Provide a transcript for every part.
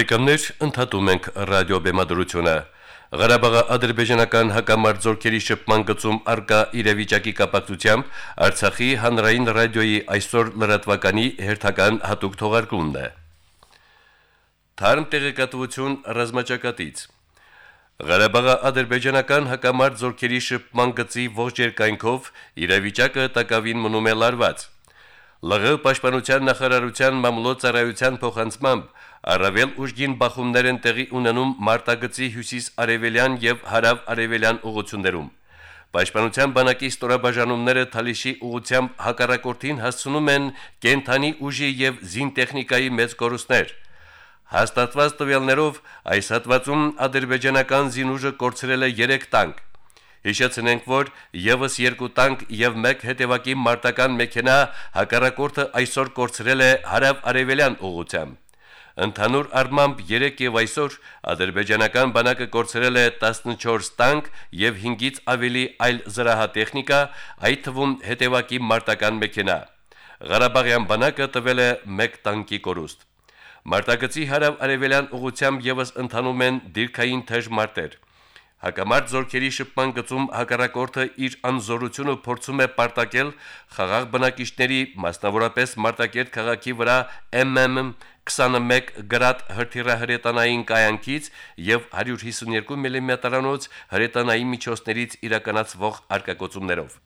Բարեկամներ, ընդհատում ենք ռադիո բեմադրությունը։ Ղարաբաղի ադրբեջանական հակամարտ զորքերի շփման գծում արկա իրավիճակի կապակցությամբ Արցախի հանրային ռադիոյի այսօր լրատվականի հերթական հատուկ թողարկումն է։ Թարմ տեղեկատվություն ռազմաճակատից։ Ղարաբաղի ադրբեջանական հակամարտ զորքերի շփման գծի ողջ երկայնքով իրավիճակը տակավին մնում է լարված։ ԼՂ պաշտպանության նախարարության մամլոյցարայության փոխանցմամբ Առավել ուժգին բախումներ են տեղի ունենում Մարտագծի հյուսիս-արևելյան եւ հարավ-արևելյան ուղություններում։ Պաշտպանության բանակի ստորաբաժանումները Թալիշի ուղությամբ հակառակորդին հասցնում են կենթանի ուժի եւ զինտեխնիկայի մեծ կորուստներ։ Հաստատված տվյալներով այս հատվածում ադրբեջանական զինուժը կորցրել է 3 տանկ։ Հիշեցնենք, որ եւս 2 տանկ եւ 1 հետևակի մարտական մեքենա հակառակորդը այսօր կորցրել է հարավ-արևելյան ուղությամբ։ Ընդհանուր առմամբ 3 եւ այսօր ադրբեջանական բանակը կորցրել է 14 տանկ եւ 5-ից ավելի այլ զրահատեխնիկա, այդ թվում հետևակի մարտական մեքենա։ Ղարաբաղյան բանակը տվել է 1 տանկի կորուստ։ Մարտակցի հարավ-արևելյան ուղությամբ եւս ընթանում են դիրքային թեժ մարտեր։ Հակամարտ զորքերի շփման գծում հակառակորդը իր անզորությունը փորձում է պարտակել խաղաղ բնակիչների, մասնավորապես Մարտակերտ քաղաքի վրա MM 21 գրադ հրթիռահրետանային կայանքից եւ 152 մմ-անոց mm հրետանային միջոցներից իրականացվող արկակոծումներով։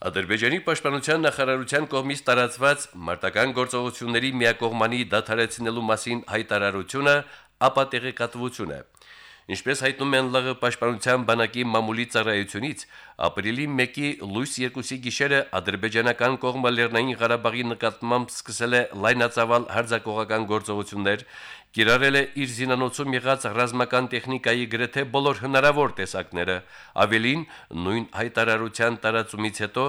Ադրբեջանի պաշտպանության նախարարության կողմից տարածված մարտական գործողությունների միակողմանի դադարեցնելու մասին հայտարարությունը ապա տեղեկատվություն է։ Ինչպես հայտնում են ԼՂ պաշտպանության բանակի մամուլի ծառայությունից, ապրիլի 1-ի լույս 2-ի գիշերը ադրբեջանական կողմը Լեռնային Ղարաբաղի նկատմամբ սկսել է լայնածավալ հարձակողական գործողություններ, կիրառել է իր զինանոցում եղած ռազմական տեխնիկայի գրեթե բոլոր հնարավոր տեսակները, ավելին նույն հայտարարության տարածումից հետո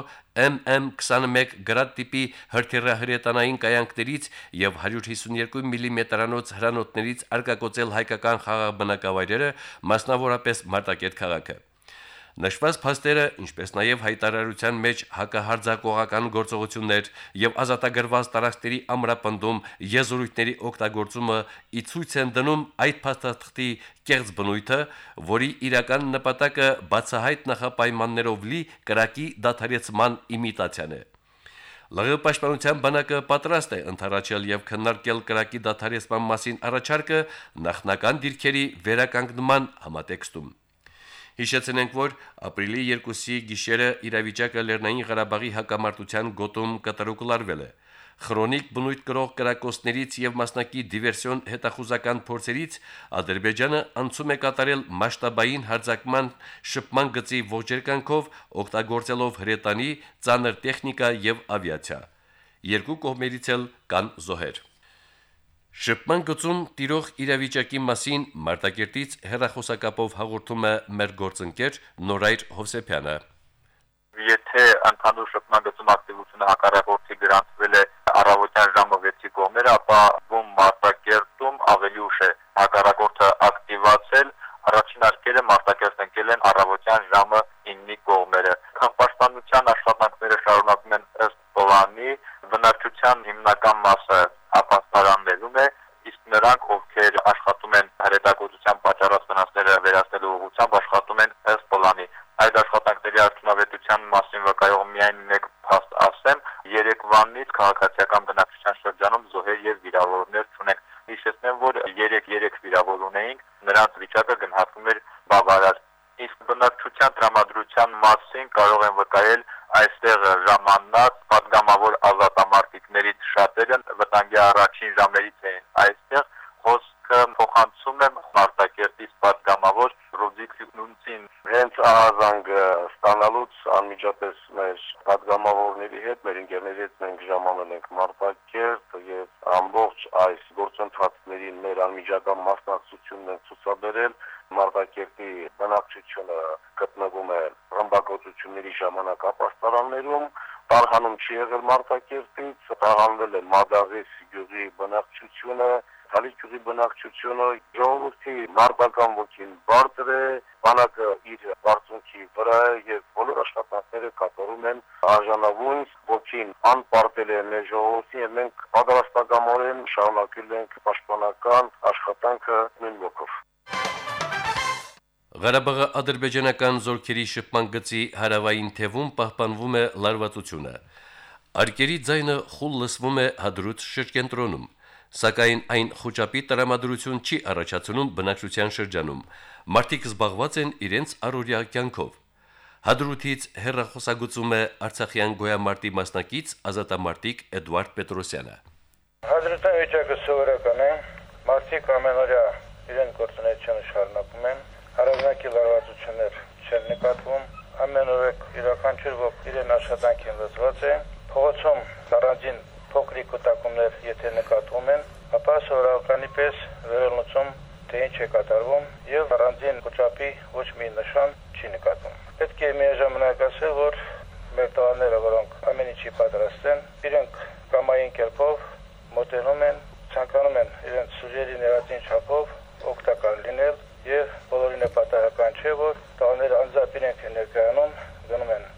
MM21 գրադ տիպի հրթիռահրետանային կայանքներից եւ 152 մմ-անոց mm հրանոթներից արկակոծել հայկական խաղաղ բնակավայրերը, մասնավորապես Մարտակերտ քաղաքը։ Նշված փաստերը, ինչպես նաև հայտարարության մեջ հակահարձակողական գործողություններ եւ ազատագրված տարածքների ամրապնդում եզրույթների օգտագործումը ի ցույց են դնում այդ փաստաթղթի կեղծ բնույթը, որի իրական նպատակը բացահայտ նախապայմաններով լի կրակի դադարեցման իմիտացիան է։ ԼՂ պաշտպանության բանակը պատրաստ է ընթառաջել եւ քննարկել կրակի դադարեցման մասին առաջարկը նախնական դիրքերի վերականգնման համատեքստում։ Հիշեցնենք, որ ապրիլի 2-ի գիշերը իրավիճակը Լեռնային Ղարաբաղի հակամարտության գոտում կտրուկլարվել է։ Խրոնիկ բնույթ կրող կրակոցներից եւ մասնակի դիվերսիոն հետախուզական փորձերից Ադրբեջանը անցում է կատարել մասշտաբային հարձակման շփման գծի ողջերկանքով օգտագործելով հրետանի, ծանր տեխնիկա եւ ավիացիա։ Երկու կողմերից էլ կան զոհեր։ Շփման գծում տիրող իրավիճակի մասին Մարտակերտից հերախոսակապով հաղորդում է մեր գործընկեր Նորայր Հովսեփյանը։ Եթե ընդհանուր շփման գծում ակտիվությունը հակառակորդի գրանցվել է առավոտյան ժամը 6-ի կողմերը, ապա ում Մարտակերտում ավելի ուշ է հակառակորդը ակտիվացել, առաջին արկերը Մարտակերտ ընկել են առավոտյան ժամը 9-ի կողմերը։ Քաղաքապաշտպանության աշխատանքները շարունակվում են ըստ պլանի, բնակչության հիմնական մասը այս գործընթացներին մեր անմիջական մասնակցությունն են ցուցաբերել Մարտակերտի բնակչությունը գտնվում է ռմբակոծությունների ժամանակ ապաստարաններում, տարհանում չի եղել Մարտակերտից, տարհանվել է Մադաղիս գյուղի բնակչությունը, Հալի ճյուղի բնակչությունը ժողովրդի մարտական ոգին բարձր է, բանակը իր բարձունքի վրա է եւ բոլոր աշխատանքները կատարում են արժանավուն ոգին անպարտել է մեր ժողովրդի եւ մենք պատրաստակամորեն շարունակել ենք պաշտպանական աշխատանքը նույն ոգով Ղարաբաղի ադրբեջանական զորքերի շփման գծի հարավային թևում պահպանվում է լարվածությունը։ Արկերի ձայնը խուլ լսվում է հադրուտ շրջենտրոնում, սակայն այն խոճապի տրամադրություն չի առաջացնում բնակչության շրջանում։ Մարտիկ զբաղված են իրենց առօրյա կյանքով։ Հադրութից հերրախոսագծում է Արցախյան գոյամարտի մասնակից ազատամարտիկ Էդվարդ Պետրոսյանը։ Հադրութի վիճակը սովորական է։ Մարտիկ ամենօրյա իրեն գործունեությունը շարունակում են։ Հարազնակի լարվածություններ չեն նկատվում։ Ամեն օր իրականչուր ոք իրեն աշխատանքին լծված է փողոցում առանձին փոքրիկ կտակումներ եթե նկատվում են, ապա սովորականի պես վերելնուցում թե ինչ է կատարվում եւ առանձին կոչապի ոչ մի նշան չի նկատվում։ Պետք է միաժամանակ ասել, որ մեր տղաները, որոնք ամեն ինչի պատրաստ են, իրենք կամային կերպով մոտենում են, ցանկանում են իրենց սուժերի ներածին չափով օգտակար լինել եւ բոլորին է պատահական չէ, որ տղաները անձամբ իրենք են ներկայանում, գնում են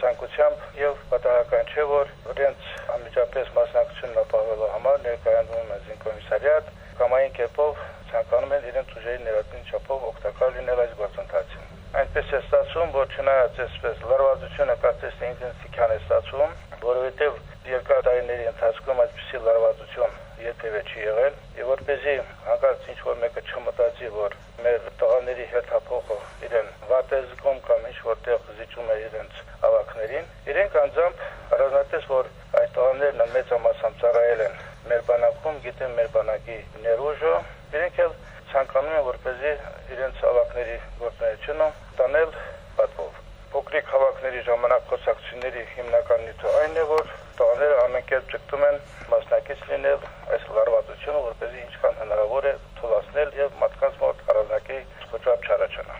ցանկությամբ եւ պատահական չէ որ իրենց անմիջապես մասնակցությունն ապահովելու համար ներկայանում են զինկոմիսարիատ կամային կերպով ցանկանում են իրենց ուժերի ներածին չափով օգտակար լինել այս գործընթացին այնպես է ստացվում որ չնայած այսպես լարվածությունը կարծես թե ինտենսիվքան է ստացվում որովհետեւ երկար տարիների ընթացքում այսպիսի լարվածություն երբևէ չի եղել եւ որպեսզի հանկարծ ինչ որ մեկը չմտածի որ մեր տղաների հետափոխը իրեն վատ է զգում կամ ինչ որտեղ զիջում է իրենց ավակներին իրենք անձամբ առանձնապես որ այս տղաներն մեծամասամբ ծառայել են մեր բանակում գիտեն մեր բանակի ներուժը իրենք էլ ցանկանում են որպեսզի իրենց ավակների գործունեությունը տանել պատվով Փոքրիկ հավաքների ժամանակ խոսակցությունների հիմնական նյութը այն է, որ տղաները ամենքերբ ճգտում են մասնակից լինել այս լարվածությունը, որպեսզի ինչքան հնարավոր է թուլացնել եւ մարդկանց մոտ առանձնակի խոճապ չառաջանա։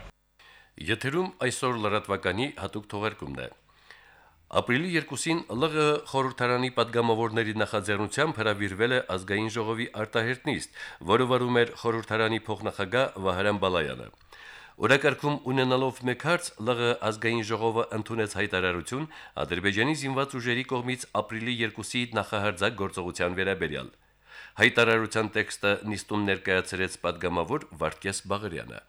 Եթերում այսօր լրատվականի հատուկ թողարկումն է։ Ապրիլի 2-ին ԼՂ խորհրդարանի падգամավորների նախաձեռնությամբ հրավիրվել է ազգային ժողովի արտահերտ նիստ, որը վարում էր խորհրդարանի փոխնախագահ Վահրամ Բալայանը։ Օրակարգում ունենալով մեկ հարց ԼՂ ազգային ժողովը ընդունեց հայտարարություն Ադրբեջանի զինված ուժերի կողմից ապրիլի 2-ի նախահարձակ գործողության վերաբերյալ։ Հայտարարության տեքստը նիստում ներկայացրեց падգամավոր Վարդգես Բաղարյանը։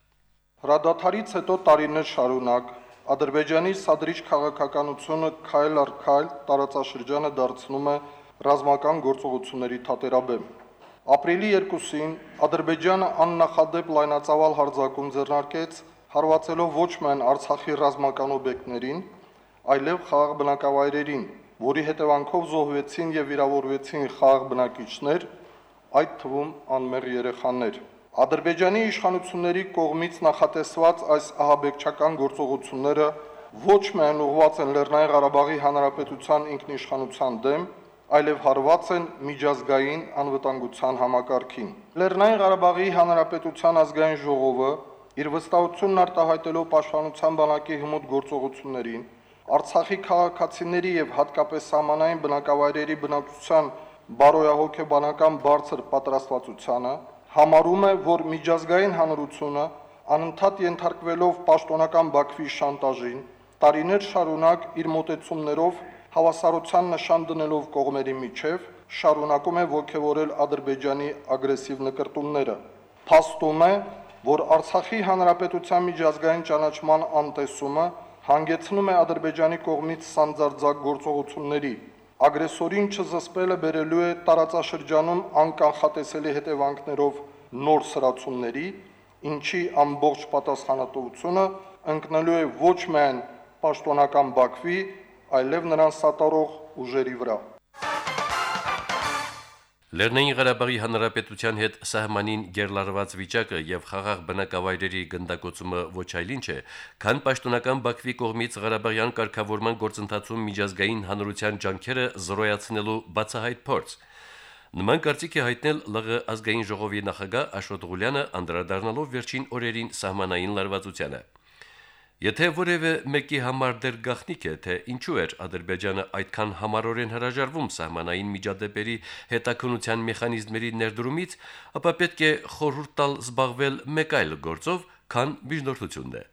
Հրադադարից հետո տարիներ շարունակ Ադրբեջանի սադրիչ քաղաքականությունը քայլ առ քայլ տարածաշրջանը դարձնում է ռազմական գործողությունների թատերաբեմ։ Ապրիլի 2-ին Ադրբեջանը աննախադեպ լայնածավալ հարձակում ձեռնարկեց, հարվածելով ոչ միայն Արցախի ռազմական օբյեկտներին, այլև խաղաղ բնակավայրերին, որի հետևանքով զոհվեցին եւ վիրավորվեցին խաղաղ բնակիչներ, այդ թվում անմեղ երեխաներ։ Ադրբեջանի իշխանությունների կողմից նախատեսված այս ահաբեկչական գործողությունները ոչ միայն ուղղված են Լեռնային Ղարաբաղի Հանրապետության ինքնիշխանության դեմ, այլև հարված են միջազգային անվտանգության համակարգին։ Լեռնային Ղարաբաղի Հանրապետության ազգային ժողովը իր վստահությունն արտահայտելով Պաշտպանության բանակի հմուտ գործողություններին, Արցախի քաղաքացիների եւ հատկապես սահմանային բնակավայրերի բնակչության բարոյահոգեբանական բարձր պատրաստվածությանը, համարում է, որ միջազգային հանրությունը անընդհատ ենթարկվելով պաշտոնական Բաքվի շանտաժին, տարիներ շարունակ իր մոտեցումներով հավասարության նշան դնելով կողմերի միջև շարունակում է ողջևորել Ադրբեջանի ագրեսիվ նկարտումները։ Փաստում է, որ Արցախի հանրապետության միջազգային ճանաչման անտեսումը հանգեցնում է Ադրբեջանի կողմից սանձարձակ գործողությունների։ Ագրեսորին չզսպելը բերելու է տարածաշրջանում անկանխատեսելի հետևանքներով նոր սրացումների, ինչի ամբողջ պատասխանատվությունը ընկնելու է ոչ միայն պաշտոնական Բաքվի, այլև նրան սատարող ուժերի վրա։ Լեռնային Ղարաբաղի Հանրապետության հետ սահմանին գերլարված վիճակը եւ խաղաղ բնակավայրերի գնդակոծումը ոչ այլ ինչ է, քան պաշտոնական Բաքվի կողմից Ղարաբաղյան կարգավորման գործընթացում միջազգային հանրության ջանքերը զրոյացնելու բացահայտ փորձ։ Նման կարծիք է հայտնել ԼՂ ազգային ժողովի նախագահ Աշոտ Ղուլյանը անդրադառնալով վերջին օրերին սահմանային լարվածությանը։ Եթե որևէ մեկի համար դեռ գաղտնիք է, թե ինչու էր Ադրբեջանը այդքան համառորեն հրաժարվում սահմանային միջադեպերի հետաքննության մեխանիզմերի ներդրումից, ապա պետք է խորհուրդ տալ զբաղվել մեկ այլ գործով, քան միջնորդությունն է։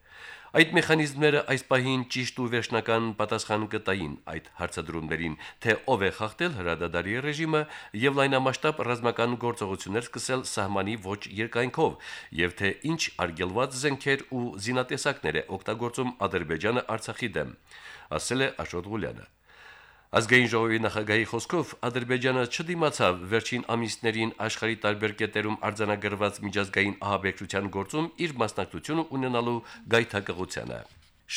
Այդ մեխանիզմները այս պահին ճիշտ ու վերջնական պատասխան կտային այդ հարցադրումներին, թե ով է խախտել հրադադարի ռեժիմը եւ լայնամասշտաբ ռազմական գործողություններ սկսել սահմանի ոչ երկայնքով, եւ թե ինչ արգելված զենքեր ու զինատեսակներ է օգտագործում Ադրբեջանը Արցախի դեմ, ասել է Աշոտ Ղուլյանը։ Ազգային ժողովի նախագահի խոսքով Ադրբեջանը չդիմացավ վերջին ամիսներին աշխարհի տարբեր կետերում արձանագրված միջազգային ահաբեկչության գործում իր մասնակցությունը ունենալու գայթակղությանը։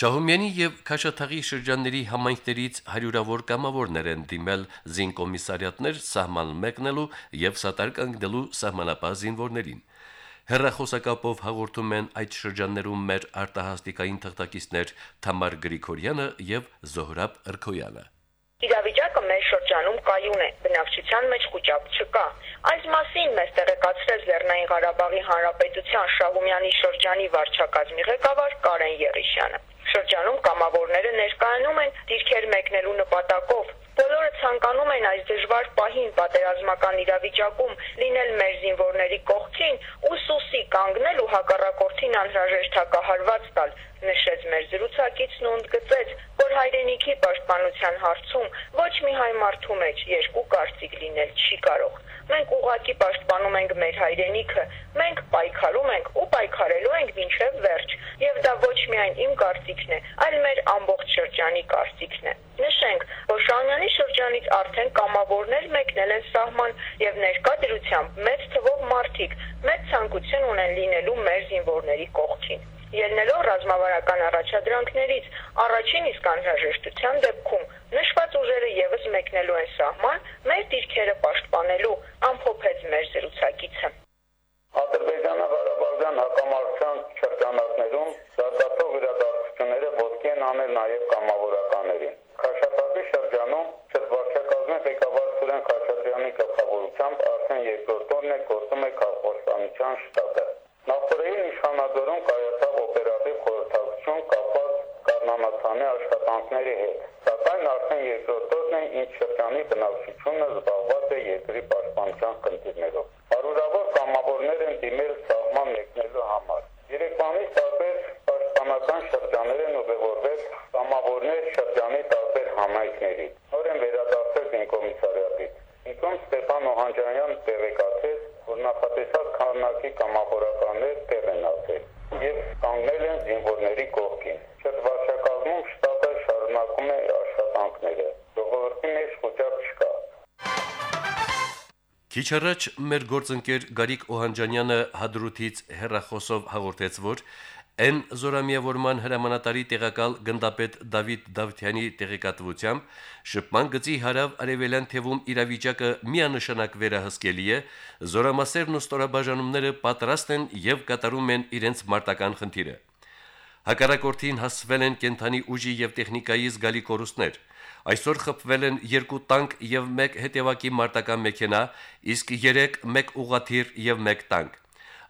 Շահումյանի եւ Քաշաթաղի շրջանների համայնքներից հարյուրավոր կամավորներ են դիմել զինկոմիսարիատներ սահման մեկնելու եւ սատարկանգնելու սահմանապահ զինվորներին։ Հերրախոսակապով հաղորդում են այդ շրջաններում մեր արտահասթիկային թղթակիցներ Թամար Գրիգորյանը եւ Զոհրաբ Ըրքոյանը։ Իրավիճակը մեր շրջանում կայուն է, բնակչության մեջ խոճապ չկա։ Այս մասին մեզ տեղեկացրել Լեռնային Ղարաբաղի Հանրապետության Շահումյանի շրջանի վարչակազմի ղեկավար Կարեն Եղիշյանը։ Շրջանում կամավորները ներկայանում են դիրքեր մեկնելու նպատակով Բոլորը ցանկանում են այս դժվար պահին պատերազմական իրավիճակում լինել մեր զինվորների կողքին ու սուսի կանգնել ու հակառակորդին անհրաժեշտ հակահարված տալ, նշեց մեր զրուցակիցն ու ընդգծեց, որ հայրենիքի պաշտպանության հարցում ոչ մի հայ մարդու մեջ երկու կարծիք լինել չի կարող։ Մենք ուղակի պաշտպանում ենք մեր հայրենիքը, մենք պայքարում ենք ու պայքարելու ենք մինչև վերջ, եւ դա ոչ միայն իմ կարծիքն է, այլ մեր ամբողջ շրջանի կարծիքն է։ Նշենք, որ Շահյանի շրջանից արդեն կամավորներ մեկնել են սահման եւ ներկա դրությամբ մեծ թվով մարդիկ մեծ ցանկություն ունեն լինելու մեր զինվորների կողքին։ Ելնելով ռազմավարական առաջադրանքներից, առաջին իսկ անհրաժեշտության դեպքում նշված ուժերը եւս մեկնելու են սահման մեր դիրքերը պաշտպանելու, ամփոփեց մեր զրուցակիցը։ Ադրբեջանա-Ղարաբաղյան հակամարտության շրջանակներում զարգացող իրադարձությունները ոտքի են անել նաև կամավորականներին։ Քաշաթաղի շրջանում շրջվարչակազմի ղեկավար Սուրեն Քաշատրյանի գլխավորությամբ արդեն երկրորդ օրն է գործում է քաղաքապետարության շտաբը։ Նախորդին նշանադրում կայացավ օպերատիվ խորհրդակցություն կապված կանանացանի աշխատանքների հետ։ Սակայն արդեն երկրորդ օրն է, ինչ շրջանի բնակչությունը զբաղված է երկրի պաշտպանության խնդիրներով։ Հարյուրավոր կամավորներ են դիմել սահման մեկնելու համար։ Երեկվանից տարբեր պաշտպանական շրջաններ են ուղևորվել կամավորներ շրջանի տարբեր համայնքների։ Քիչ առաջ մեր գործընկեր Գարիկ Օհանջանյանը հադրութից հերրախոսով հաղորդեց, որ Այն զորամիավորման հրամանատարի տեղակալ գնդապետ Դավիթ Դավթյանի տեղեկատվությամբ շփման գծի հարավ արևելյան թևում իրավիճակը միանշանակ վերահսկելի է, զորամասերն ու ստորաբաժանումները պատրաստ են եւ կատարում են իրենց մարտական խնդիրը։ Հակառակորդին հասվել են կենթանի ուժի եւ տեխնիկայի զգալի կորուստներ։ Այսօր խփվել են երկու տանկ եւ մեկ հետևակի մարտական մեքենա, իսկ 3 մեկ ուղաթիռ եւ մեկ տանկ։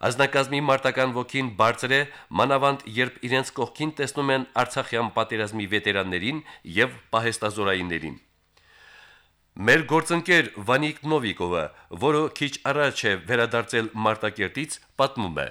Ազնագազմի մարտական ոգին բարձր է, մանավանդ երբ իրենց կողքին տեսնում են Արցախյան պատերազմի վետերաններին եւ պահեստազորայիններին։ Մեր գործընկեր Վանիկ Նովիկովը, որը քիչ առաջ է վերադարձել Մարտակերտից, պատմում է.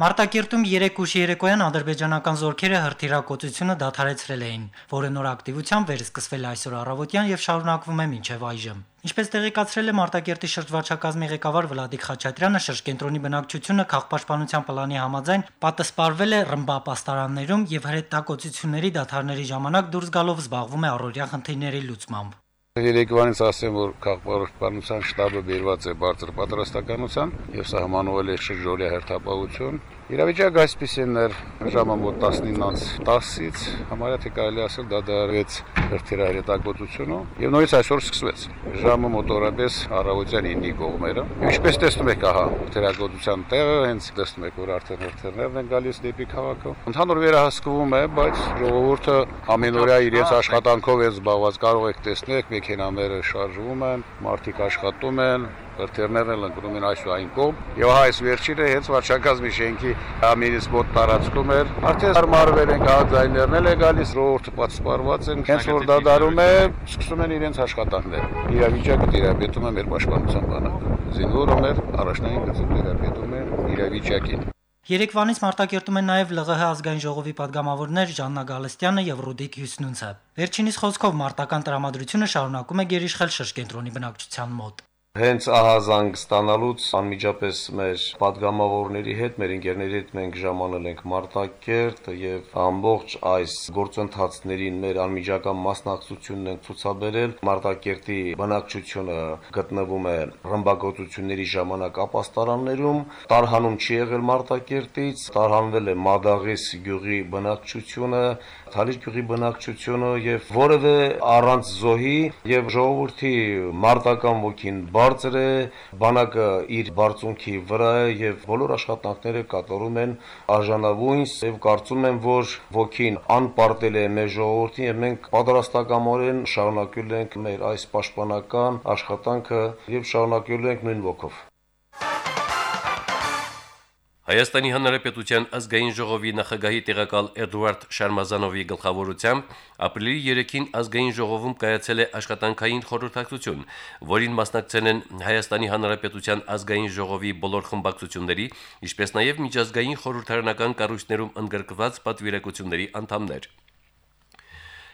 Մարտակերտում 3 ուշ երեկոյան ադրբեջանական զորքերը հրթիռակոծությունը դադարեցրել էին, որը նոր ակտիվությամբ վերսկսվել այսօր առավոտյան եւ շարունակվում է մինչեւ այժմ։ Ինչպես տեղեկացրել է Մարտակերտի շրջվարչակազմի ղեկավար Վլադիկ Խաչատրյանը, շրջկենտրոնի բնակչությունը քաղաքապաշտպանության պլանի համաձայն պատասպարվել է ռմբապաստարաններում եւ հրետակոծությունների դադարների ժամանակ դուրս գալով զբաղվում է առօրյա խնդիրների լուծմամբ։ Երեկվանից ասեմ, որ քաղաքապաշտպանության շտաբը բերված է բարձր պատրաստականության եւ սահմանվել է շրջօրյա հերթապահություն Իրավիճակը այսպեսին էր ժամը մոտ 19:10-ից, համարյա թե կարելի ասել դա դարեց հրթիռահրետակոծությունը եւ նույնիսկ այսօր սկսվեց։ Ժամը մոտորապես առավոտյան 9-ի կողմերը։ Ինչպես տեսնում եք, ահա հրթիռակոծության տեղը հենց տեսնում եք, որ արդեն հրթիռներն են գալիս դեպի քաղաքը։ Ընդհանուր վերահսկվում է, բայց ժողովուրդը ամենօրյա իրենց աշխատանքով է զբաղված, կարող եք տեսնել, մեքենաները շարժվում են, մարդիկ աշխատում են, թերթերները լնգնում են այս ու այն կողմ, եւ այս վերջինը հենց վարչակազմի շենքի ամենից մոտ տարածքում էր։ Արդեն հարմարվել են գազայներնել է գալիս, ժողովուրդը պատսպարված են, հենց որ դա դարում է, սկսում են իրենց աշխատանքները։ Իրավիճակը դիրապետում է մեր պաշտպանության բանակը։ Զինվորը մեր առաջնային գծում դիրապետում է իրավիճակին։ Երեկվանից մարտակերտում են նաև ԼՂՀ ազգային ժողովի падգամավորներ Ժաննա Գալստյանը եւ Ռուդիկ Հյուսնունցը։ Վերջինիս խոսքով մարտական տրամադրությունը շարունակում է գերիշխել շրջենտրոնի բնակչության մոտ։ Հենց ահազանգ ստանալուց անմիջապես մեր падգամավորների հետ, մեր ընկերների հետ մենք ժամանել ենք Մարտակերտ եւ ամբողջ այս գործընթացներին մեր անմիջական մասնակցությունն են ցուցաբերել։ Մարտակերտի բնակչությունը գտնվում է ռմբակոծությունների ժամանակ ապաստարաններում, տարհանում չի եղել Մարտակերտից, տարհանվել է Մադաղիս գյուղի բնակչությունը, Թալիշ գյուղի բնակչությունը եւ որևէ առանց զոհի եւ ժողովրդի մարտական ոգին բարձր է, բանակը իր բարձունքի վրա է եւ բոլոր աշխատանքները կատարում են արժանավույն եւ կարծում եմ, որ ոգին անպարտել է մեր ժողովրդին եւ մենք պատրաստակամորեն շարունակել ենք մեր այս պաշտպանական աշխատանքը եւ շարունակելու ենք նույն ոգով։ Հայաստանի Հանրապետության ազգային ժողովի նախագահի տեղակալ Էդուարդ Շարմազանովի գլխավորությամբ ապրիլի 3-ին ազգային ժողովում կայացել է աշխատանքային խորհրդակցություն, որին մասնակցել են Հայաստանի Հանրապետության ազգային ժողովի բոլոր խմբակցությունների, ինչպես նաև միջազգային խորհրդարանական կառույցներում ընդգրկված պատվիրակությունների անդամներ։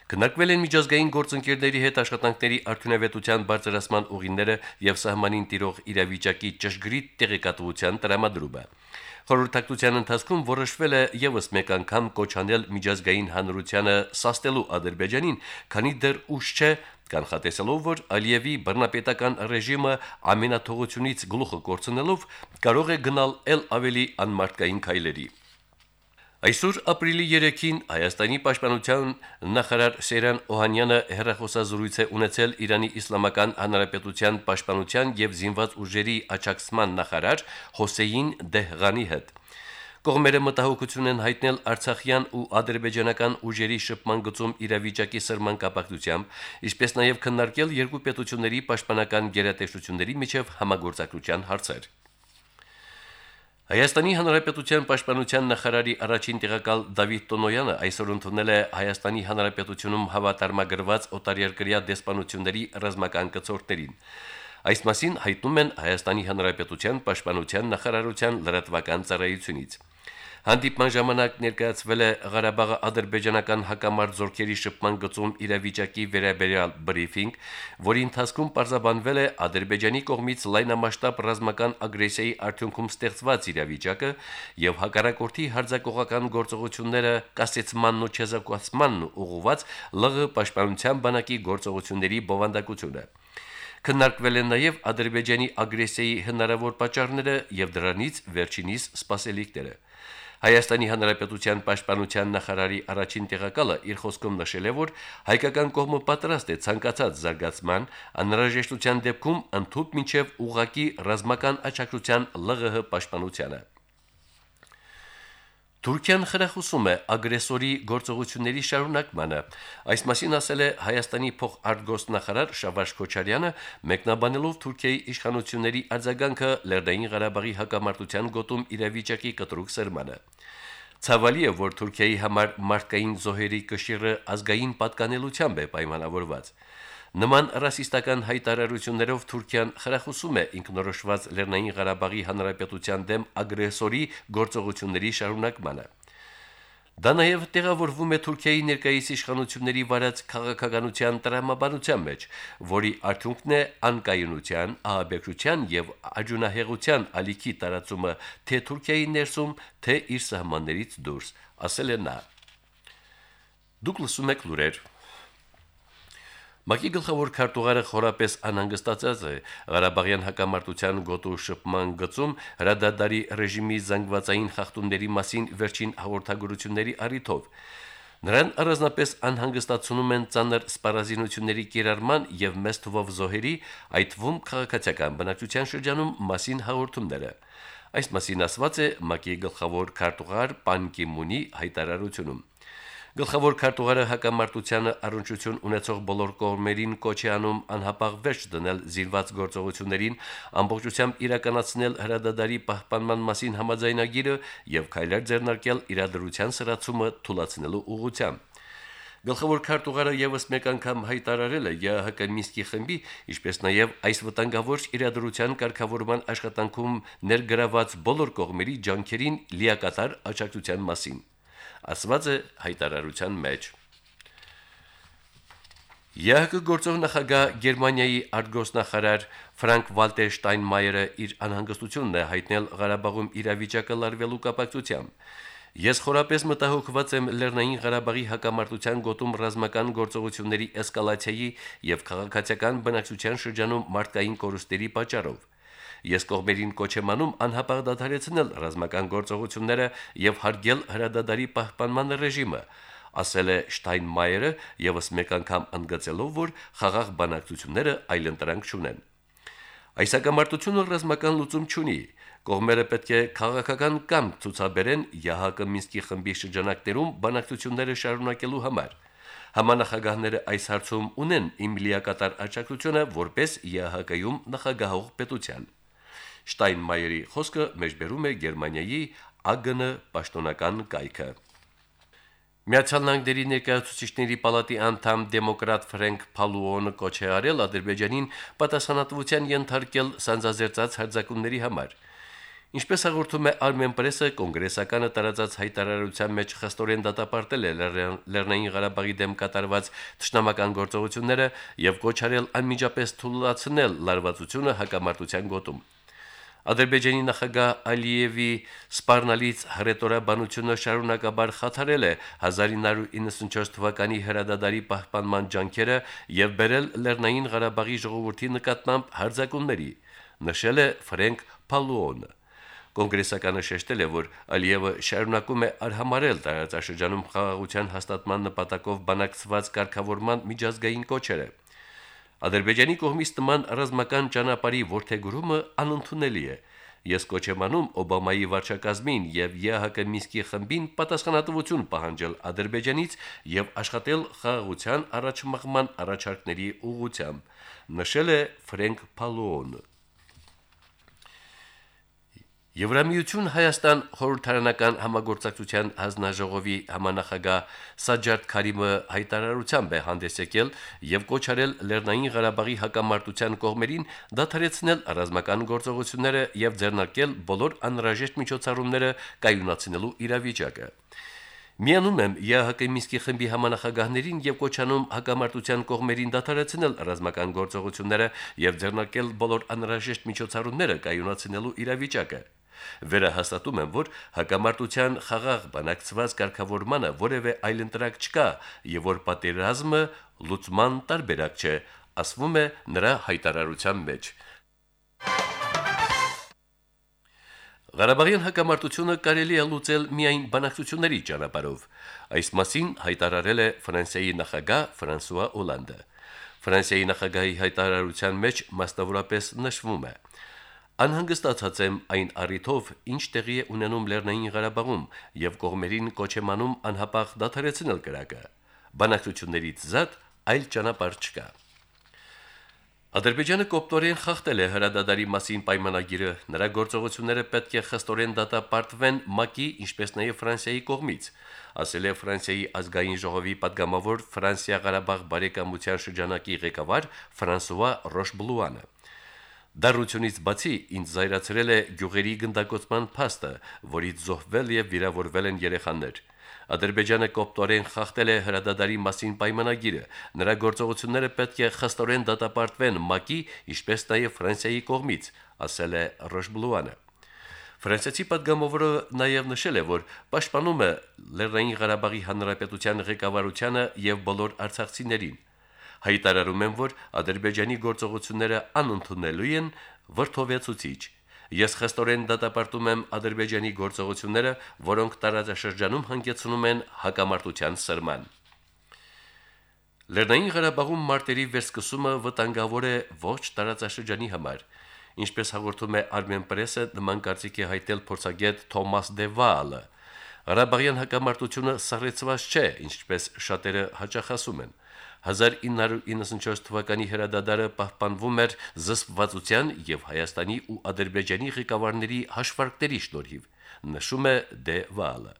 Կնարկվել են միջազգային գործընկերների հետ աշխատանքների արդյունավետության բարձրացման ուղիները եւ սահմանին տիրող իրավիճակի ճշգրիտ տեղեկատվության տրամադրումը։ Խորհրդակցության ընթացքում որոշվել է եւս մեկ անգամ կոչանել միջազգային հանրությանը սաստելու Ադրբեջանին, քանի դեռ ուշ չէ կանխատեսելով, որ Ալիևի բռնապետական ռեժիմը ամենաթողությունից գլուխը կորցնելով կարող է գնալ ել ավելի անմարտկային քայլերի։ Այսօր ապրիլի 3-ին Հայաստանի պաշտպանության նախարար Սերան Օհանյանը հերախոսազրույց է ունեցել Իրանի Իսլամական Հանրապետության պաշտպանության եւ զինված ուժերի աջակցման նախարար Հոսեյն Դեհղանի հետ։ Կողմերը մտահոգություն են հայտնել Արցախյան ու ադրբեջանական ուժերի շփման գծում իրավիճակի սրման կապակցությամբ, ինչպես նաև քննարկել երկու պետությունների պաշտպանական գերատեսչությունների միջև համագործակցության հարցեր։ Հայաստանի Հանրապետության Պաշտպանության նախարարի առաջին տեղակալ Դավիթ Տոնոյանը այսօր ընդունել է Հայաստանի Հանրապետությունում հավատարմագրված օտարերկրյա դեսպանությունների ռազմական կցորդներին։ Այս մասին հայտնում են Հայաստանի Հանրապետության Պաշտպանության նախարարության լրատվական ծառայությունից։ Հանդիպման ժամանակ ներկայացվել է Ղարաբաղի ադրբեջանական հակամարտ զորքերի շփման գծում իրավիճակի վերաբերյալ բրիֆինգ, որի ընթացքում պարզաբանվել է Ադրբեջանի կողմից լայնամասշտաբ ռազմական ագրեսիայի արդյունքում ստեղծված իրավիճակը եւ հակառակորդի հարձակողական գործողությունները կասեցմանն ու չեզոքացմանն ուղղված ԼՂ պաշտպանության բանակի գործողությունների բովանդակությունը։ Քննարկվել են նաև Ադրբեջանի ագրեսիայի հնարավոր պատճառները եւ դրանից վերջինիս սպասելիքները։ Հայաստանի Հանրապետության պաշտպանության նախարարի առաջին տեղակալը իր խոսքում նշել է, որ հայկական կողմը պատրաստ է ցանկացած զարգացման, անհրաժեշտության դեպքում ընդཐུպ մինչև ուղակի ռազմական աջակցության ԼՂՀ պաշտպանությանը։ Թուրքիան խրախուսում է ագրեսորի գործողությունների շարունակմանը։ Այս մասին ասել է Հայաստանի փոխարտգործնախարար Շավարժ Քոչարյանը, մեկնաբանելով Թուրքիայի իշխանությունների արձագանքը Լեռնային Ղարաբաղի հակամարտության գոտում իրավիճակի կտրուկ սրմանը։ Ցավալի է, որ Թուրքիայի համար մարդկային զոհերի կշիռը ազգային պատկանելությամբ է պայմանավորված։ Նման ռասիստական հայտարարություններով Թուրքիան խրախուսում է ինքնորոշված Լեռնային Ղարաբաղի Հանրապետության դեմ ագրեսորի գործողությունների շարունակմանը։ Դա նաև տեղավորվում է Թուրքիայի ներկայիս իշխանությունների վարած քաղաքականության տրամաբանության մեջ, որի արդյունքն է անկայունության, ահաբեկչության եւ աջունահեղության ալիքի տարածումը թե Թուրքիայի ներսում, թե իր սահմաններից դուրս, ասել է նա։ Դուք լսում եք լուրեր ՄԱԿ-ի գլխավոր քարտուղարը խորապես անհանգստացած է Ղարաբաղյան հակամարտության գոտու շփման գծում հրադադարի ռեժիմի զանգվածային խախտումների մասին վերջին հաղորդագրությունների առիթով։ Նրան առանձնապես անհանգստացնում են ցաներ սպառազինությունների կիրառման եւ մեծ թվով զոհերի, այդ թվում քաղաքացիական բնակչության շրջանում մասին հաղորդումները։ Այս մասին ասված է ՄԱԿ-ի գլխավոր քարտուղար Պան Կիմունի հայտարարությունում։ Գլխավոր քարտուղարը հակամարտությանը առնչություն ունեցող բոլոր կողմերին կոչ է անում անհապաղ վերջ դնել զինված գործողություններին, ամբողջությամբ իրականացնել հրադադարի պահպանման մասին համաձայնագիրը եւ քայլեր ձեռնարկել իրադրության սրացումը թույլատնելու ուղղությամբ։ Գլխավոր քարտուղարը եւս մեկ անգամ հայտարարել է ԵԱՀԿ Մինսկի խմբի, ինչպես նաեւ այս վտանգավոր իրադրության կարգավորման աշխատանքում ներգրաված բոլոր կողմերի ջանքերին լիակատար աջակցության մասին։ Ասված է հայտարարության մեջ։ ԵԱՀԿ գործող նախագահ Գերմանիայի արտգործնախարար Ֆրանկ Վալտեր Շտայնմայերը իր անհանգստությունն է հայտնել Ղարաբաղում իրավիճակը լարվելու կապակցությամբ։ Ես խորապես մտահոգված եմ Լեռնային Ղարաբաղի հակամարտության գոտում ռազմական գործողությունների էսկալացիայի եւ քաղաքացիական բնակչության շրջանում մարդկային կորուստերի պատճառով։ Ես կողմերին կոչ եմ անում անհապաղ դադարեցնել ռազմական գործողությունները եւ հարգել հրադադարի պահպանման ռեժիմը, ասել է Շտայնմայերը եւս մեկ անգամ ընդգծելով, որ խաղաղ բանակցությունները այլընտրանք չունեն։ Այս հակամարտությունը ռազմական լուծում չունի, Կողմերը պետք է քաղաքական կամ ցուցաբերեն ՀՀԿ Մինսկի խմբի շրջանակներում բանակցությունները շարունակելու համար։ Համանախագահները այս հարցում ունեն իմ լիակատար աջակցությունը որպես ՀՀԿ-ում նախագահող պետության։ Շտայնմայերի խոսքը մեջբերում է Գերմանիայի ԱԳՆ պաշտոնական կայքը։ Միացյալ Նահանգների ներկայացուցիչների պալատի անդամ դեմոկրատ Ֆրենկ Փալուոնը կոչ է արել Ադրբեջանին պատասխանատվության ենթարկել սանձազերծած հարձակումների համար։ Ինչպես հաղորդում է Armen Press-ը, կոնգրեսականը տարածած հայտարարության մեջ խստորեն դատապարտել է Լեռնային Ղարաբաղի դեմ կատարված ճշնամական գործողությունները եւ կոչ արել անմիջապես թույլատնել լարվածությունը հակամարտության գոտում։ Ադրբեջանի նախագահ Ալիևի սպառնալից հռետորաբանությունը շարունակաբար խաթարել է. 1994 թվականի հրադադարի պահպանման ջանքերը եւ բերել Լեռնային Ղարաբաղի ժողովրդի նկատմամբ հարձակումների, նշել է Ֆրենկ Փալուոնը։ Կոնգրեսականը շեշտել է, որ Ալիևը շարունակում է արհամարել տարածաշրջանում խաղաղության հաստատման նպատակով բանակցված կարգավորման միջազգային կոչերը։ Ադրբեջանի կողմից նման ռազմական ճանապարհի ворթեգրումը անընդունելի է։ Ես կոչ եմ անում Օբամայի վարչակազմին եւ ԵՀԿ Մինսկի խմբին պատասխանատվություն պահանջել Ադրբեջանից եւ աշխատել խաղաղության առաջմղման առաջարկների ուղղությամբ, նշել է Ֆրենք Պալոոնը։ Եվրամիություն Հայաստան խորհրդարանական համագործակցության հանձնաժողովի համանախագահ Սաջարդ Քարիմը հայտարարությամբ է հանդես եկել եւ կոչ արել Լեռնային Ղարաբաղի հակամարտության կողմերին դադարեցնել ռազմական գործողությունները եւ ձեռնարկել բոլոր անհրաժեշտ միջոցառումները կայունացնելու իրավիճակը։ Միանում եմ ԵԱՀԿ Մինսկի խմբի համանախագահներին եւ կոչանում հակամարտության կողմերին դադարեցնել ռազմական գործողությունները եւ ձեռնարկել բոլոր անհրաժեշտ միջոցառումները կայունացնելու իրավիճակը։ Վերահաստատում եմ, որ հակամարտության խաղաղ բանակցված կարգավորմանը որևէ այլընտրակ չկա եւ որ պատերազմը լուծման տարբերակ չէ, ասվում է նրա հայտարարության մեջ։ Ղարաբաղյան հակամարտությունը կարելի է լուծել միայն բանակցությունների ճանապարհով։ Այս մասին հայտարարել է Ֆրանսիայի նախագահ Ֆրանսուয়া Օլանդը։ Ֆրանսիայի նախագահի հայտարարության մեջ մասնավորապես նշվում է. Անհանգստացած եմ այն առիթով, ինչ տեղի է ունենում Լեռնային Ղարաբաղում եւ կողմերին կոչեմանում անհապաղ դադարեցնել կրակը։ Բանակցություններից զատ այլ ճանապարհ չկա։ Ադրբեջանը կոպտորեն խախտել է հրադադարի մասին պայմանագիրը։ Նրա գործողությունները պետք է խստորեն դատապարտվեն ՄԱԿ-ի, ինչպես նաև Ֆրանսիայի կողմից, ասել է Ֆրանսիայի ազգային ժողովի падգամավոր Ֆրանսիա-Ղարաբաղ բարեկամության շրջանակի ղեկավար Ֆրանսուয়া Ռոշբլուանը։ Դարությունից բացի ինձ զայրացրել է գյուղերի գնդակոծման փաստը, որից զոհվել եւ վիրավորվել են երեխաներ։ Ադրբեջանը կոպտորեն խախտել է հրադադարի մասին պայմանագիրը։ Նրա գործողությունները պետք է խստորեն դատապարտվեն ՄԱԿ-ի, ինչպես նաեւ Ֆրանսիայի կողմից, ասել է Ռոշբլուանը։ Ֆրանսիացի պատգամավորը նաև նշել է, որ պաշտպանում է Լեռնային Ղարաբաղի Հանրապետության ղեկավարությանը եւ բոլոր արցախցիներին։ Հայտարարում եմ, որ Ադրբեջանի գործողությունները անընդունելու են վրթովեցուցիչ։ Ես խստորեն դատապարտում եմ Ադրբեջանի գործողությունները, որոնք տարածաշրջանում հանգեցնում են հակամարտության սրման։ Լեռնային Ղարաբաղում մարտերի վերսկսումը վտանգավոր է ոչ տարածաշրջանի համար։ Ինչպես հաղորդում է Armen Press-ը, նման կարծիքի հայտել փորձագետ Թոմաս Դեվալը, Ղարաբաղյան հակամարտությունը սառեցված չէ, ինչպես շատերը հաճախ ասում են։ 1994 թվականի հրադադարը պահպանվում էր զսպվածության եւ Հայաստանի ու Ադրբեջանի ղեկավարների հաշվարկների շնորհիվ, նշում է Դե Վալը։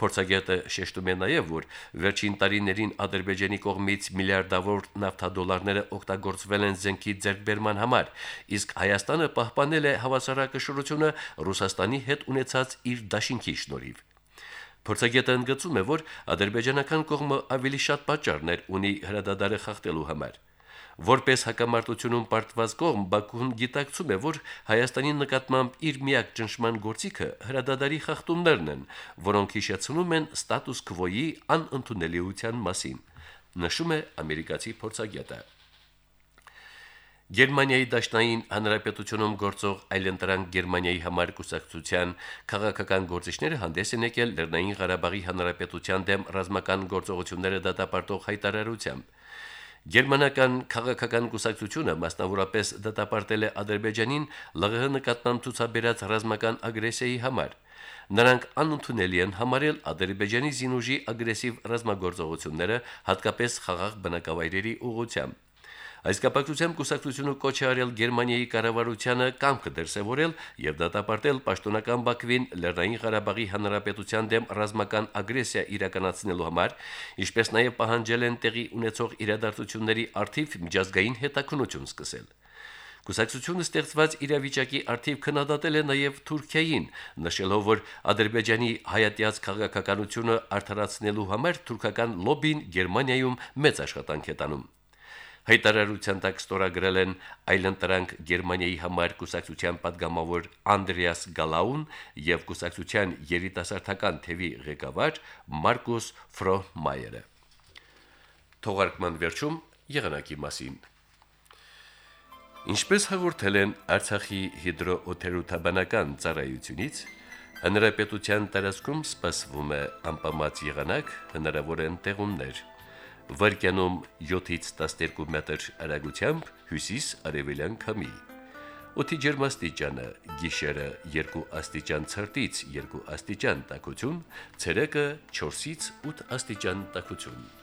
Փորձագետը շեշտում է նաև, որ վերջին տարիներին Ադրբեջանի կողմից միլիարդավոր նավթադոլարները օգտագործվել են զենքի ձեռքբերման համար, իսկ Հայաստանը պահպանել է հավասարակշռությունը Ռուսաստանի հետ ունեցած իր դաշինքի շնորհիվ։ Փորձագետը ընդգծում է, որ ադրբեջանական կողմը ավելի շատ պատճառներ ունի հրադադարը խախտելու համար։ Որպես հակամարտությունում պարտված կողմ Բաքուն գիտակցում է, որ Հայաստանի նկատմամբ իր միակ ճնշման գործիքը հրադադարի խախտումներն են, որոնք հիշեցնում են ստատուս քվոյի անընդունելիության մասին, նշում է ամերիկացի փորձագետը։ Գերմանիայի Դաշնային Հանրապետությունում գործող այլընտրանք Գերմանիայի համար կուսակցության քաղաքական գործիչները հանդես են եկել Լեռնային Ղարաբաղի Հանրապետության դեմ ռազմական գործողությունները դատապարտող հայտարարությամբ։ Գերմանական քաղաքական կուսակցությունը մասնավորապես դատապարտել է Ադրբեջանին ԼՂՀ նկատմամբ ցուցաբերած ռազմական ագրեսիայի համար։ Նրանք անընդունելի են համարել Ադրբեջանի զինուժի ագրեսիվ ռազմագործողությունները, հատկապես խաղաղ բնակավայրերի ուղղությամբ։ Այս կապակցությամբ կուսակցությունը կոչ է արել Գերմանիայի կառավարությանը կամքը դրսևորել եւ դատապարտել պաշտոնական Բաքվին Լեռնային Ղարաբաղի Հանրապետության դեմ ռազմական ագրեսիա իրականացնելու համար, ինչպես նաեւ պահանջել են տեղի ունեցող իրադարձությունների արդիվ միջազգային հետաքննություն սկսել։ Կուսակցությունը ստեղծված իրավիճակի արդիվ քննադատել է նաև Թուրքիային, նշելով, որ Ադրբեջանի հայատյաց քաղաքականությունը արդարացնելու համար թուրքական լոբին Գերմանիայում մեծ աշխատանք է տանում։ Հայտարարության տակ ստորագրել են այլընտրանք Գերմանիայի համար կուսակցության падգամավոր Անդրեաս Գալաուն եւ կուսակցության երիտասարդական թևի ղեկավար Մարկուս Ֆրոհմայերը։ Թողարկման վերջում եղանակի մասին։ Ինչպես հաղորդել են Արցախի հիդրոօթերոթաբանական ծառայությունից, հնարապետության տարածքում սպասվում է անպամած եղանակ, հնարավոր են տեղումներ վարկյանում 7-ից 12 մետր արագությամբ հյուսիս-արևելյան քամի։ Օդի ջերմաստիճանը՝ գիշերը 2 աստիճան ցրտից 2 աստիճան տաքություն, ցերեկը 4-ից 8 աստիճան տաքություն։